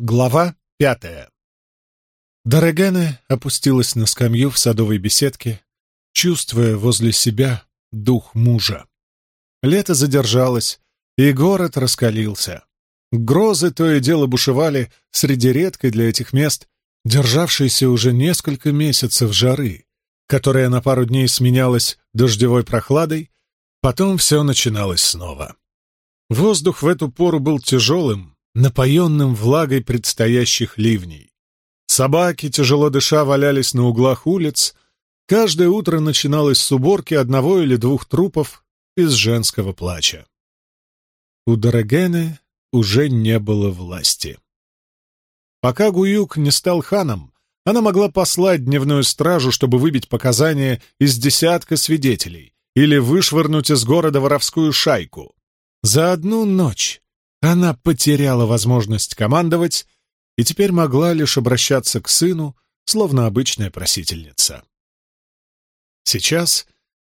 Глава пятая Дорогене опустилась на скамью в садовой беседке, чувствуя возле себя дух мужа. Лето задержалось, и город раскалился. Грозы то и дело бушевали среди редкой для этих мест, державшейся уже несколько месяцев жары, которая на пару дней сменялась дождевой прохладой, потом все начиналось снова. Воздух в эту пору был тяжелым, напоенным влагой предстоящих ливней. Собаки, тяжело дыша, валялись на углах улиц. Каждое утро начиналось с уборки одного или двух трупов из женского плача. У Дорогены уже не было власти. Пока Гуюк не стал ханом, она могла послать дневную стражу, чтобы выбить показания из десятка свидетелей или вышвырнуть из города воровскую шайку. За одну ночь она потеряла возможность командовать и теперь могла лишь обращаться к сыну, словно обычная просительница. Сейчас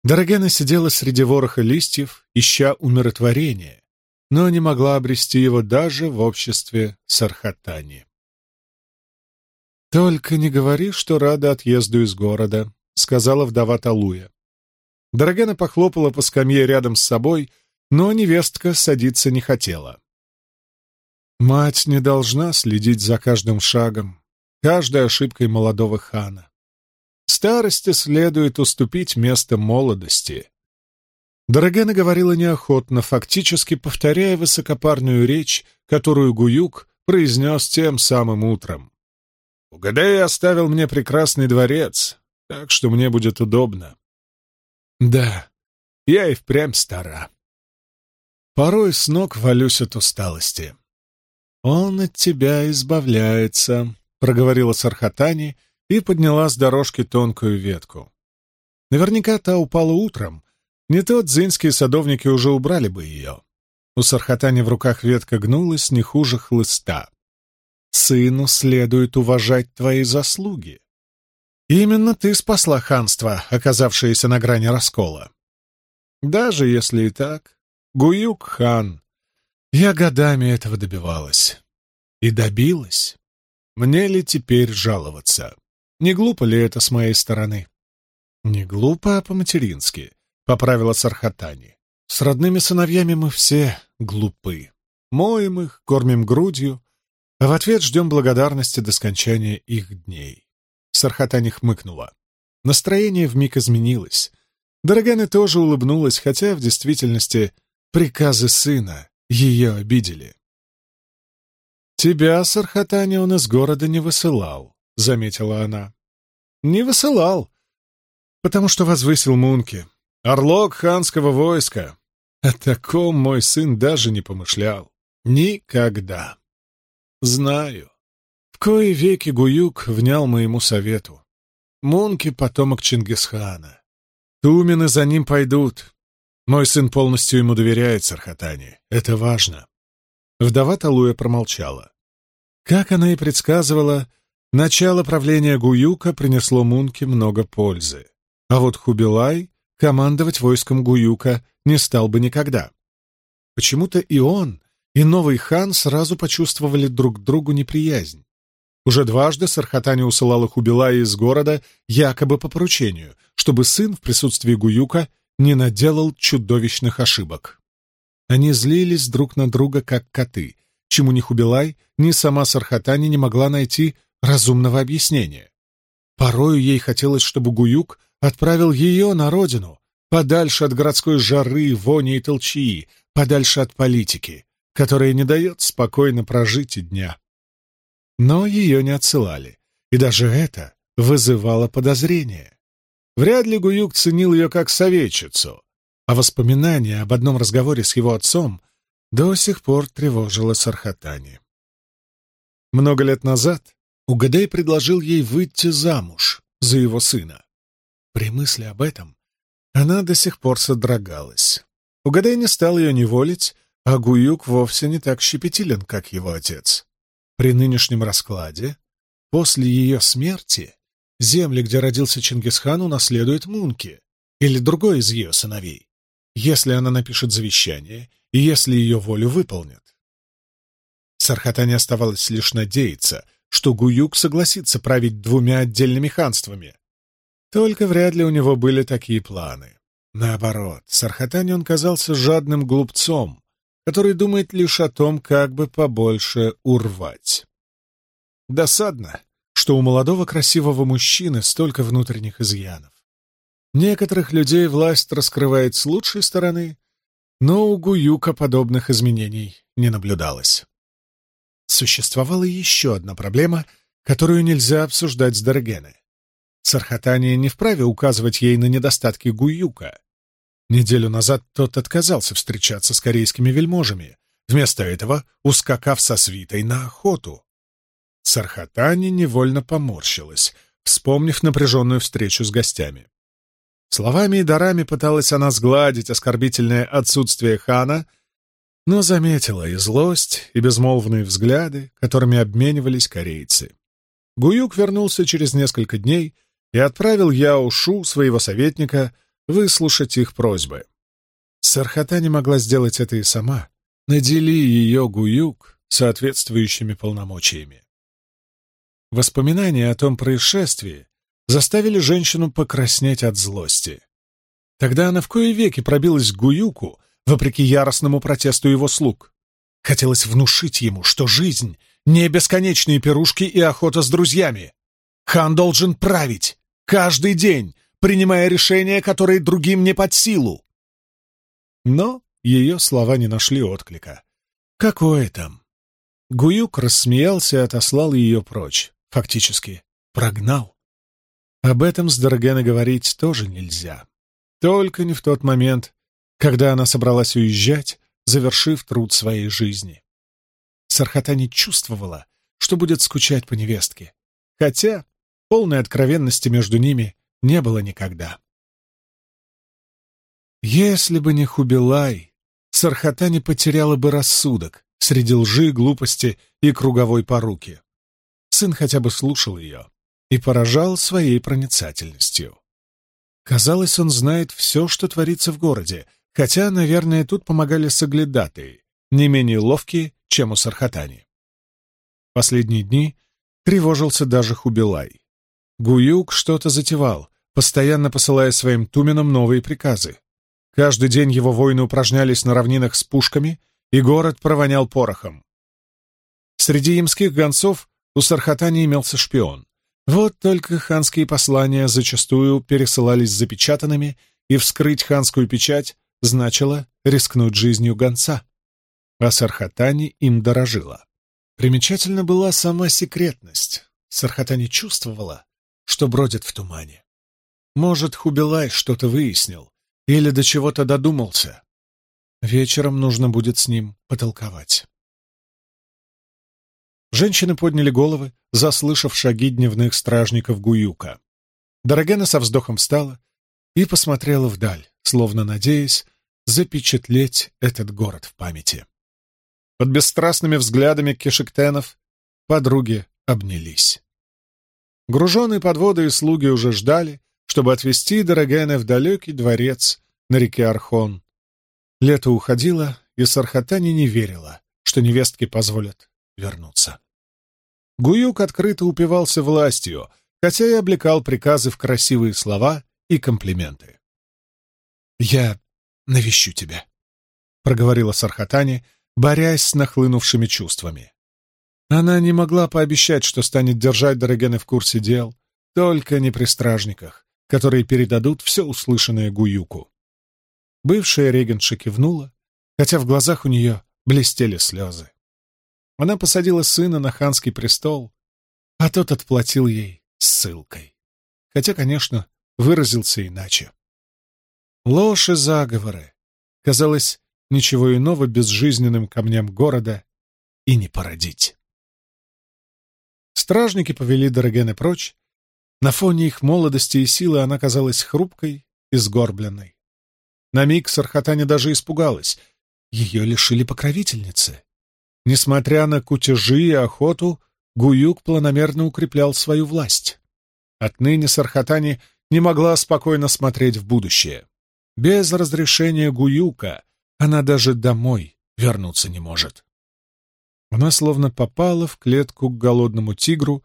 Дорогена сидела среди вороха листьев, ища умиротворения, но не могла обрести его даже в обществе Сархатани. «Только не говори, что рада отъезду из города», — сказала вдова Талуя. Дорогена похлопала по скамье рядом с собой, но невестка садиться не хотела. Мать не должна следить за каждым шагом, каждой ошибкой молодого хана. Старости следует уступить место молодости. Дорогена говорила неохотно, фактически повторяя высокопарную речь, которую Гуюк произнес тем самым утром. «Угадай, оставил мне прекрасный дворец, так что мне будет удобно». «Да, я и впрямь стара. Порой с ног валюсь от усталости. «Он от тебя избавляется», — проговорила Сархатани и подняла с дорожки тонкую ветку. Наверняка та упала утром, не то дзинские садовники уже убрали бы ее. У Сархатани в руках ветка гнулась не хуже хлыста. «Сыну следует уважать твои заслуги. Именно ты спасла ханство, оказавшееся на грани раскола. Даже если и так, Гуюк хан, я годами этого добивалась. И добилась. Мне ли теперь жаловаться? Не глупо ли это с моей стороны? Не глупо, а по-матерински, — поправила Сархатани. С родными сыновьями мы все глупы. Моем их, кормим грудью, а в ответ ждем благодарности до скончания их дней. Сархатани хмыкнула. Настроение вмиг изменилось. Дорогана тоже улыбнулась, хотя в действительности приказы сына ее обидели. «Тебя, Сархатани, он из города не высылал», — заметила она. «Не высылал, потому что возвысил Мунки, орлок ханского войска. О таком мой сын даже не помышлял. Никогда. Знаю. В кои веки Гуюк внял моему совету. Мунки — потомок Чингисхана. Тумены за ним пойдут, мой сын полностью ему доверяет, Сархатани. Это важно. Вдова Талуя промолчала. Как она и предсказывала, начало правления Гуюка принесло Мунке много пользы. А вот Хубилай командовать войском Гуюка не стал бы никогда. Почему-то и он, и новый хан сразу почувствовали друг другу неприязнь. Уже дважды Сархатани усылала Хубилая из города якобы по поручению, чтобы сын в присутствии Гуюка не наделал чудовищных ошибок. Они злились друг на друга, как коты, чему ни Хубилай, ни сама Сархатани не могла найти разумного объяснения. Порою ей хотелось, чтобы Гуюк отправил ее на родину, подальше от городской жары, вони и толчии, подальше от политики, которая не дает спокойно прожить и дня. Но ее не отсылали, и даже это вызывало подозрение. Вряд ли Гуюк ценил ее как советчицу, а воспоминание об одном разговоре с его отцом до сих пор тревожило Сархатани. Много лет назад Угадей предложил ей выйти замуж за его сына. При мысли об этом она до сих пор содрогалась. Угадей не стал ее неволить, а Гуюк вовсе не так щепетилен, как его отец. При нынешнем раскладе, после ее смерти, Земли, где родился Чингисхан, унаследует Мунки или другой из ее сыновей, если она напишет завещание и если ее волю выполнят. Сархатане оставалось лишь надеяться, что Гуюк согласится править двумя отдельными ханствами. Только вряд ли у него были такие планы. Наоборот, Сархатане он казался жадным глупцом, который думает лишь о том, как бы побольше урвать. Досадно, что у молодого красивого мужчины столько внутренних изъянов. Некоторых людей власть раскрывает с лучшей стороны, но у Гуюка подобных изменений не наблюдалось. Существовала еще одна проблема, которую нельзя обсуждать с Дорогены. Сархатания не вправе указывать ей на недостатки Гуюка. Неделю назад тот отказался встречаться с корейскими вельможами, вместо этого ускакав со свитой на охоту. Сархатани невольно поморщилась, вспомнив напряженную встречу с гостями. Словами и дарами пыталась она сгладить оскорбительное отсутствие хана, но заметила и злость, и безмолвные взгляды, которыми обменивались корейцы. Гуюк вернулся через несколько дней и отправил Яо Шу, своего советника, выслушать их просьбы. Сархата не могла сделать это и сама. Надели ее Гуюк соответствующими полномочиями. Воспоминания о том происшествии заставили женщину покраснеть от злости. Тогда она в кое веки пробилась к Гуюку, вопреки яростному протесту его слуг. Хотелось внушить ему, что жизнь — не бесконечные пирушки и охота с друзьями. Хан должен править каждый день, принимая решения, которые другим не под силу. Но ее слова не нашли отклика. Какое там? Гуюк рассмеялся и отослал ее прочь. Фактически, прогнал. Об этом с Дорогеной говорить тоже нельзя. Только не в тот момент, когда она собралась уезжать, завершив труд своей жизни. Сархата не чувствовала, что будет скучать по невестке, хотя полной откровенности между ними не было никогда. Если бы не Хубилай, Сархата не потеряла бы рассудок среди лжи, глупости и круговой поруки. Сын хотя бы слушал ее и поражал своей проницательностью. Казалось, он знает все, что творится в городе, хотя, наверное, тут помогали соглядатые, не менее ловкие, чем у Сархатани. Последние дни тревожился даже Хубилай. Гуюк что-то затевал, постоянно посылая своим туменам новые приказы. Каждый день его воины упражнялись на равнинах с пушками, и город провонял порохом. Среди имских гонцов у Сархатани имелся шпион. Вот только ханские послания зачастую пересылались запечатанными, и вскрыть ханскую печать значило рискнуть жизнью гонца. А Сархатани им дорожила. Примечательна была сама секретность. Сархатани чувствовала, что бродит в тумане. Может, Хубилай что-то выяснил или до чего-то додумался. Вечером нужно будет с ним потолковать. Женщины подняли головы, заслышав шаги дневных стражников Гуюка. Дорогена со вздохом встала и посмотрела вдаль, словно надеясь запечатлеть этот город в памяти. Под бесстрастными взглядами кешектенов подруги обнялись. Груженные подводы и слуги уже ждали, чтобы отвезти Дорогены в далекий дворец на реке Архон. Лето уходило, и Сархатани не верила, что невестке позволят вернуться. Гуюк открыто упивался властью, хотя и облекал приказы в красивые слова и комплименты. «Я навещу тебя», — проговорила Сархатани, борясь с нахлынувшими чувствами. Она не могла пообещать, что станет держать Дорогены в курсе дел, только не при стражниках, которые передадут все услышанное Гуюку. Бывшая регенша кивнула, хотя в глазах у нее блестели слезы. Она посадила сына на ханский престол, а тот отплатил ей ссылкой. Хотя, конечно, выразился иначе. Ложь и заговоры. Казалось, ничего иного безжизненным камням города и не породить. Стражники повели Дорогены прочь. На фоне их молодости и силы она казалась хрупкой и сгорбленной. На миг Сархатани даже испугалась. Ее лишили покровительницы. Несмотря на кутежи и охоту, Гуюк планомерно укреплял свою власть. Отныне Сархатани не могла спокойно смотреть в будущее. Без разрешения Гуюка она даже домой вернуться не может. Она словно попала в клетку к голодному тигру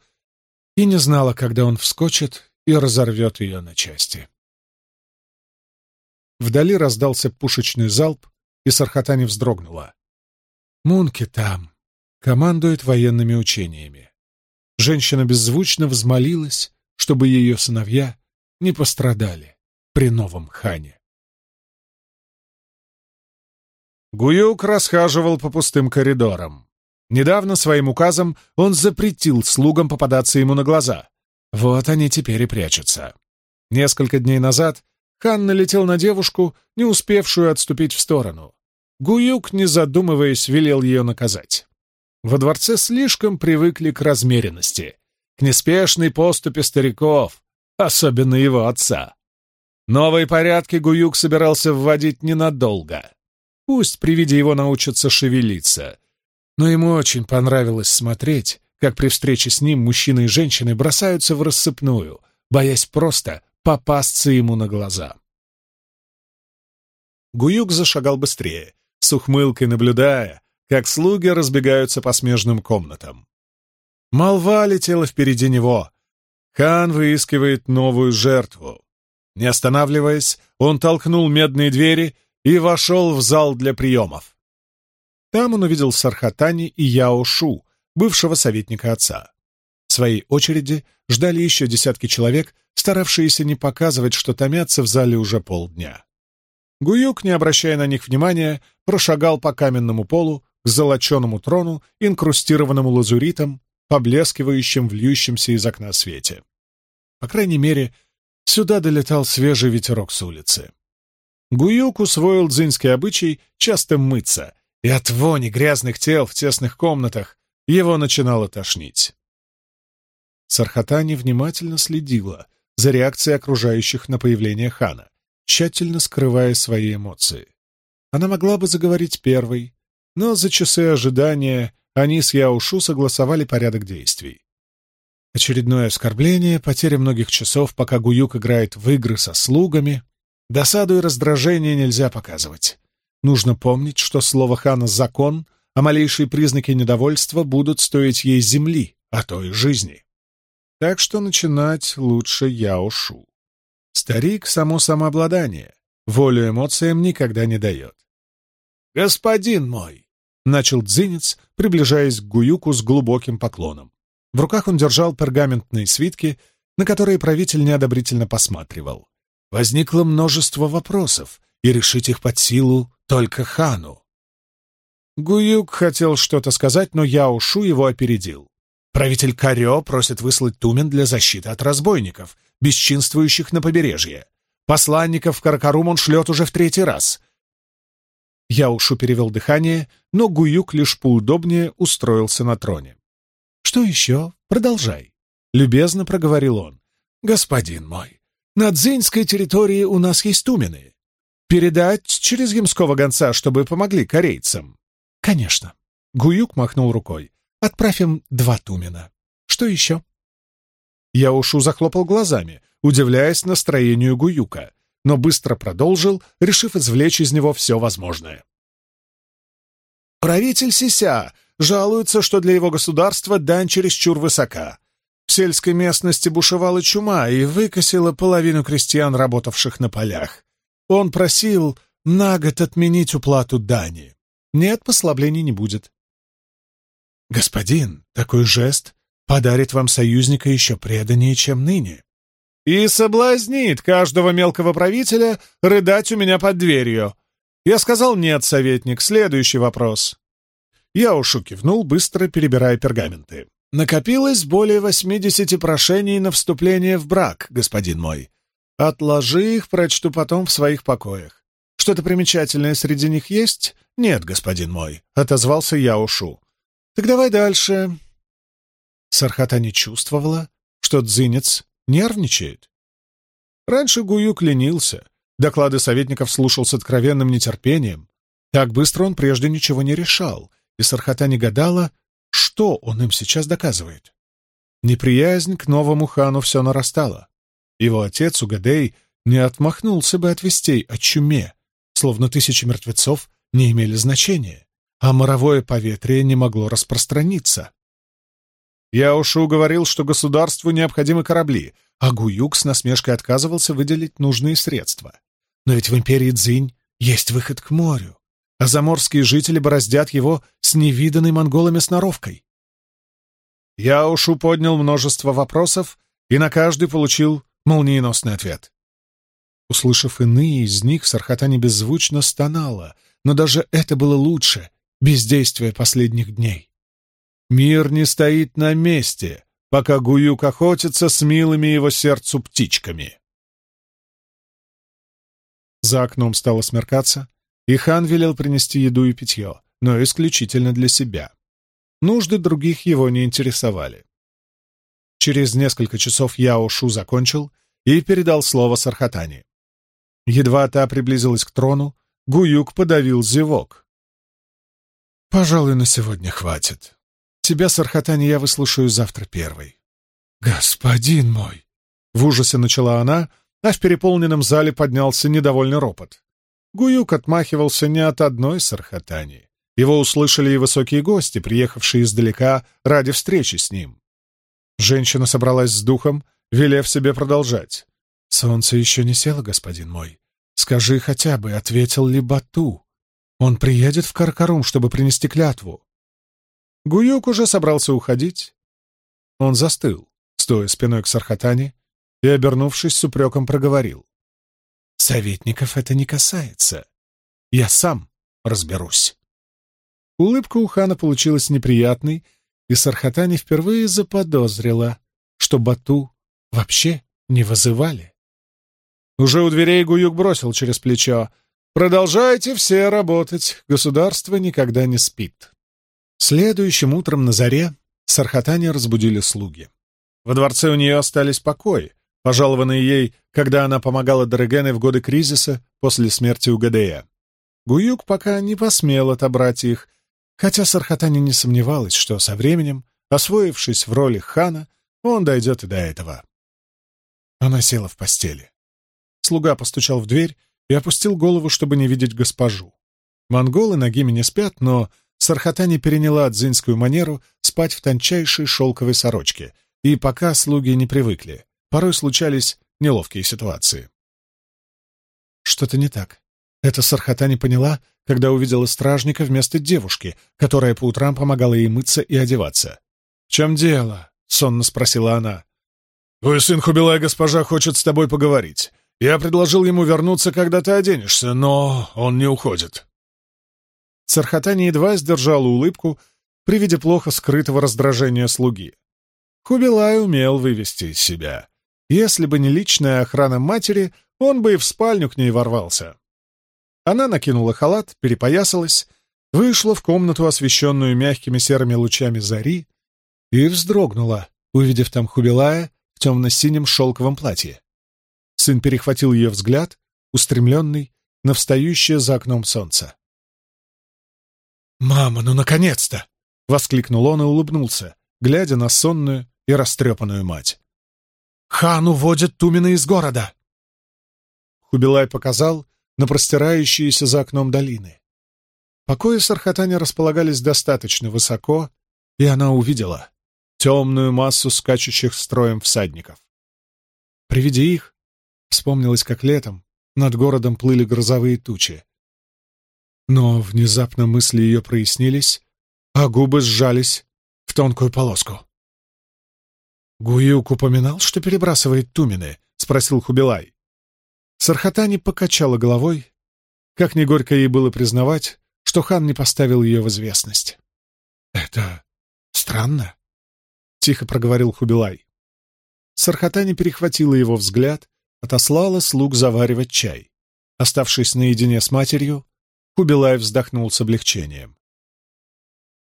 и не знала, когда он вскочит и разорвет ее на части. Вдали раздался пушечный залп, и Сархатани вздрогнула. Мунки там, командует военными учениями. Женщина беззвучно взмолилась, чтобы ее сыновья не пострадали при новом хане. Гуюк расхаживал по пустым коридорам. Недавно своим указом он запретил слугам попадаться ему на глаза. Вот они теперь и прячутся. Несколько дней назад хан налетел на девушку, не успевшую отступить в сторону. Гуюк, не задумываясь, велел ее наказать. Во дворце слишком привыкли к размеренности, к неспешной поступе стариков, особенно его отца. Новые порядки Гуюк собирался вводить ненадолго. Пусть при виде его научатся шевелиться. Но ему очень понравилось смотреть, как при встрече с ним мужчины и женщины бросаются в рассыпную, боясь просто попасться ему на глаза. Гуюк зашагал быстрее, с ухмылкой наблюдая, как слуги разбегаются по смежным комнатам. Молва летела впереди него. Хан выискивает новую жертву. Не останавливаясь, он толкнул медные двери и вошел в зал для приемов. Там он увидел Сархатани и Яо Шу, бывшего советника отца. В своей очереди ждали еще десятки человек, старавшиеся не показывать, что томятся в зале уже полдня. Гуюк, не обращая на них внимания, прошагал по каменному полу к золоченому трону, инкрустированному лазуритом, поблескивающим в льющемся из окна свете. По крайней мере, сюда долетал свежий ветерок с улицы. Гуюк усвоил дзинский обычай часто мыться, и от вони грязных тел в тесных комнатах его начинало тошнить. Сархатани внимательно следила за реакцией окружающих на появление хана, тщательно скрывая свои эмоции. Она могла бы заговорить первой, но за часы ожидания они с Яушу согласовали порядок действий. Очередное оскорбление, потеря многих часов, пока Гуюк играет в игры со слугами. Досаду и раздражение нельзя показывать. Нужно помнить, что слово хана — закон, а малейшие признаки недовольства будут стоить ей земли, а то и жизни. Так что начинать лучше Яошу. Старик — само самообладание, волю эмоциям никогда не дает. «Господин мой!» — начал Дзинец, приближаясь к Гуюку с глубоким поклоном. В руках он держал пергаментные свитки, на которые правитель неодобрительно посматривал. Возникло множество вопросов, и решить их под силу только хану. Гуюк хотел что-то сказать, но Яушу его опередил. Правитель Карё просит выслать Тумен для защиты от разбойников, бесчинствующих на побережье. Посланников в Каракарум он шлет уже в третий раз. Яушу перевел дыхание, но Гуюк лишь поудобнее устроился на троне. «Что еще? Продолжай», — любезно проговорил он. «Господин мой, на дзиньской территории у нас есть тумены. Передать через ямского гонца, чтобы помогли корейцам?» «Конечно». Гуюк махнул рукой. «Отправим два тумена. Что еще?» Яушу захлопал глазами, удивляясь настроению Гуюка но быстро продолжил, решив извлечь из него все возможное. Правитель Сися жалуется, что для его государства дань чересчур высока. В сельской местности бушевала чума и выкосила половину крестьян, работавших на полях. Он просил на год отменить уплату дани. Нет, послаблений не будет. Господин, такой жест подарит вам союзника еще преданнее, чем ныне и соблазнит каждого мелкого правителя рыдать у меня под дверью. Я сказал «нет, советник, следующий вопрос». Я ушу кивнул, быстро перебирая пергаменты. Накопилось более восьмидесяти прошений на вступление в брак, господин мой. Отложи их, прочту потом в своих покоях. Что-то примечательное среди них есть? Нет, господин мой, — отозвался я ушу. Так давай дальше. Сархата не чувствовала, что дзинец Нервничает? Раньше Гуюк ленился, доклады советников слушал с откровенным нетерпением. Так быстро он прежде ничего не решал, и Сархата не гадала, что он им сейчас доказывает. Неприязнь к новому хану все нарастала. Его отец Угадей не отмахнулся бы от вестей о чуме, словно тысячи мертвецов не имели значения. а моровое поветрие не могло распространиться. Я уж уговорил, что государству необходимы корабли, а Гуюк с насмешкой отказывался выделить нужные средства. Но ведь в империи Цзинь есть выход к морю, а заморские жители бороздят его с невиданной монголами сноровкой. Я уж поднял множество вопросов и на каждый получил молниеносный ответ. Услышав иные из них, Сархатани беззвучно стонала, но даже это было лучше бездействия последних дней. Мир не стоит на месте, пока Гуюк охотится с милыми его сердцу птичками. За окном стало смеркаться, и хан велел принести еду и питье, но исключительно для себя. Нужды других его не интересовали. Через несколько часов Яо Шу закончил и передал слово Сархатани. Едва та приблизилась к трону, Гуюк подавил зевок. «Пожалуй, на сегодня хватит. Тебя, Сархатани, я выслушаю завтра первой». «Господин мой!» — в ужасе начала она, а в переполненном зале поднялся недовольный ропот. Гуюк отмахивался не от одной Сархатани. Его услышали и высокие гости, приехавшие издалека ради встречи с ним. Женщина собралась с духом, велев себе продолжать. «Солнце еще не село, господин мой. Скажи хотя бы, ответил ли Бату? Он приедет в Каркарум, чтобы принести клятву». Гуюк уже собрался уходить. Он застыл, стоя спиной к Сархатане, и, обернувшись с упреком, проговорил. «Советников это не касается. Я сам разберусь». Улыбка у хана получилась неприятной, и Сархатани впервые заподозрила, что Бату вообще не вызывали. Уже у дверей Гуюк бросил через плечо. «Продолжайте все работать, государство никогда не спит». Следующим утром на заре Сархатани разбудили слуги. Во дворце у нее остались покои, пожалованные ей, когда она помогала Дорогене в годы кризиса после смерти Угадея. Гуюк пока не посмел отобрать их, хотя Сархатани не сомневалась, что со временем, освоившись в роли хана, он дойдет и до этого. Она села в постели. Слуга постучал в дверь и опустил голову, чтобы не видеть госпожу. Монголы ногими не спят, но Сархатани переняла дзинскую манеру спать в тончайшей шелковой сорочке, и пока слуги не привыкли, порой случались неловкие ситуации. Что-то не так. Это Сархатани поняла, когда увидела стражника вместо девушки, которая по утрам помогала ей мыться и одеваться. «В чем дело?» — сонно спросила она. «Твой сын Хубилай госпожа хочет с тобой поговорить. Я предложил ему вернуться, когда ты оденешься, но он не уходит. Цархатани едва сдержал улыбку при виде плохо скрытого раздражения слуги. Хубилай умел вывести из себя. Если бы не личная охрана матери, он бы и в спальню к ней ворвался. Она накинула халат, перепоясалась, вышла в комнату, освещенную мягкими серыми лучами зари, и вздрогнула, увидев там Хубилая в темно-синем шелковом платье. Сын перехватил ее взгляд, устремленный на встающее за окном солнце. «Мама, ну наконец-то!» — воскликнул он и улыбнулся, глядя на сонную и растрепанную мать. «Хан уводит Тумина из города!» Хубилай показал на простирающиеся за окном долины. Покои Сархатани располагались достаточно высоко, и она увидела темную массу скачущих строем всадников. При виде их Вспомнилось, как летом над городом плыли грозовые тучи. Но внезапно мысли ее прояснились, а губы сжались в тонкую полоску. «Гуюк упоминал, что перебрасывает Тумины?» — спросил Хубилай. Сархатани покачала головой. Как ни горько ей было признавать, что хан не поставил ее в известность. «Это странно», — тихо проговорил Хубилай. Сархатани перехватила его взгляд отослала слуг заваривать чай. Оставшись наедине с матерью, Кубилай вздохнул с облегчением.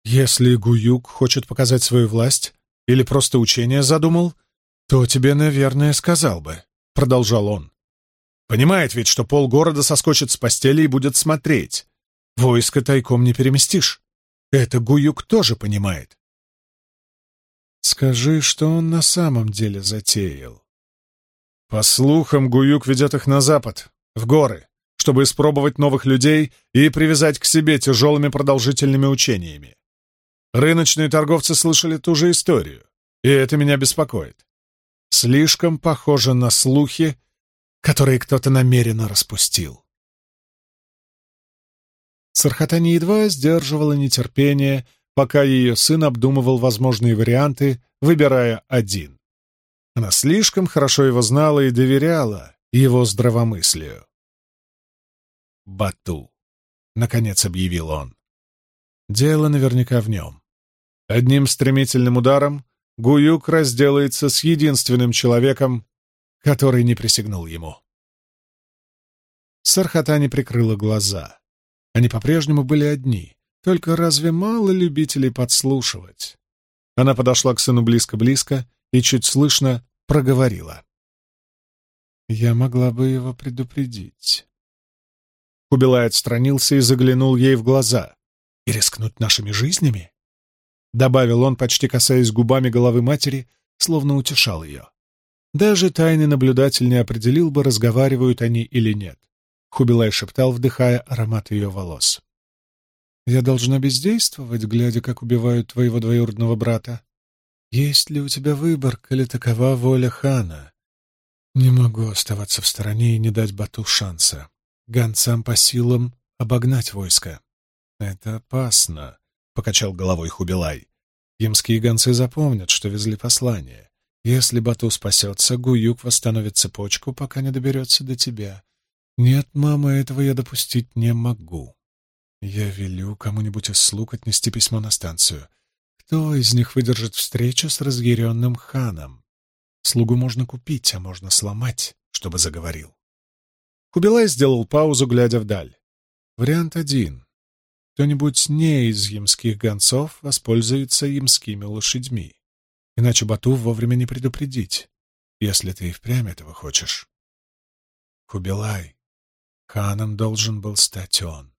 «Если Гуюк хочет показать свою власть или просто учение задумал, то тебе, наверное, сказал бы», — продолжал он. «Понимает ведь, что полгорода соскочит с постели и будет смотреть. Войско тайком не переместишь. Это Гуюк тоже понимает». «Скажи, что он на самом деле затеял», по слухам, Гуюк ведет их на запад, в горы, чтобы испробовать новых людей и привязать к себе тяжелыми продолжительными учениями. Рыночные торговцы слышали ту же историю, и это меня беспокоит. Слишком похоже на слухи, которые кто-то намеренно распустил. Сархатани едва сдерживала нетерпение, пока ее сын обдумывал возможные варианты, выбирая один. Она слишком хорошо его знала и доверяла его здравомыслию. «Бату», — наконец объявил он. «Дело наверняка в нем. Одним стремительным ударом Гуюк разделается с единственным человеком, который не присягнул ему». Сархатани прикрыла глаза. Они по-прежнему были одни, только разве мало любителей подслушивать? Она подошла к сыну близко-близко и чуть слышно проговорила. «Я могла бы его предупредить». Кубилай отстранился и заглянул ей в глаза. «И рискнуть нашими жизнями?» Добавил он, почти касаясь губами головы матери, словно утешал ее. Даже тайный наблюдатель не определил бы, разговаривают они или нет. Хубилай шептал, вдыхая аромат ее волос. «Я должна бездействовать, глядя, как убивают твоего двоюродного брата. Есть ли у тебя выбор, коли такова воля хана? Не могу оставаться в стороне и не дать Бату шанса. Гонцам по силам обогнать войско. Это опасно, — покачал головой Хубилай. Ямские гонцы запомнят, что везли послание. Если Бату спасется, Гуюк восстановит цепочку, пока не доберется до тебя. Нет, мама, этого я допустить не могу. Я велю кому-нибудь из слуг отнести письмо на станцию. Кто из них выдержит встречу с разъяренным ханом? Слугу можно купить, а можно сломать, чтобы заговорил. Кубилай сделал паузу, глядя вдаль. Вариант один. Кто-нибудь не из ямских гонцов воспользуется ямскими лошадьми. Иначе Бату вовремя не предупредить, если ты и впрямь этого хочешь. Кубилай, ханом должен был стать он.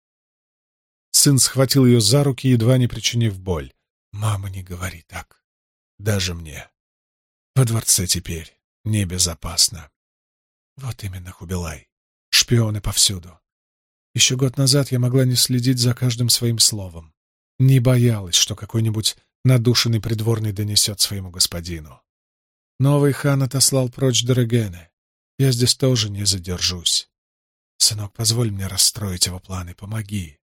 Сын схватил ее за руки, едва не причинив боль. Мама, не говори так. Даже мне. Во дворце теперь небезопасно. Вот именно, Хубилай. Шпионы повсюду. Еще год назад я могла не следить за каждым своим словом. Не боялась, что какой-нибудь надушенный придворный донесет своему господину. Новый хан отослал прочь Дорогены. Я здесь тоже не задержусь. Сынок, позволь мне расстроить его планы, помоги.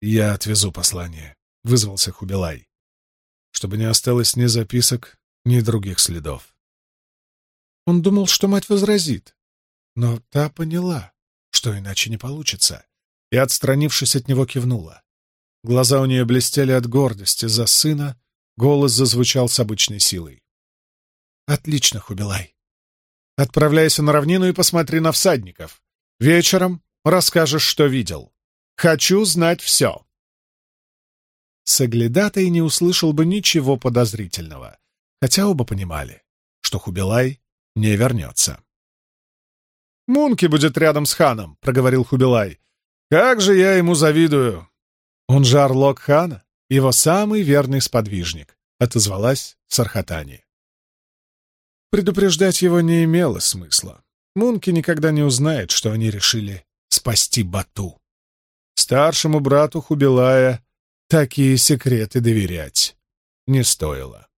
Я отвезу послание. — вызвался Хубилай, чтобы не осталось ни записок, ни других следов. Он думал, что мать возразит, но та поняла, что иначе не получится, и, отстранившись от него, кивнула. Глаза у нее блестели от гордости за сына, голос зазвучал с обычной силой. «Отлично, Хубилай. Отправляйся на равнину и посмотри на всадников. Вечером расскажешь, что видел. Хочу знать все». Саглядатай не услышал бы ничего подозрительного, хотя оба понимали, что Хубилай не вернется. «Мунки будет рядом с ханом», — проговорил Хубилай. «Как же я ему завидую!» «Он же орлок хана, его самый верный сподвижник», — отозвалась Сархатани. Предупреждать его не имело смысла. Мунки никогда не узнает, что они решили спасти Бату. Старшему брату Хубилая Такие секреты доверять не стоило.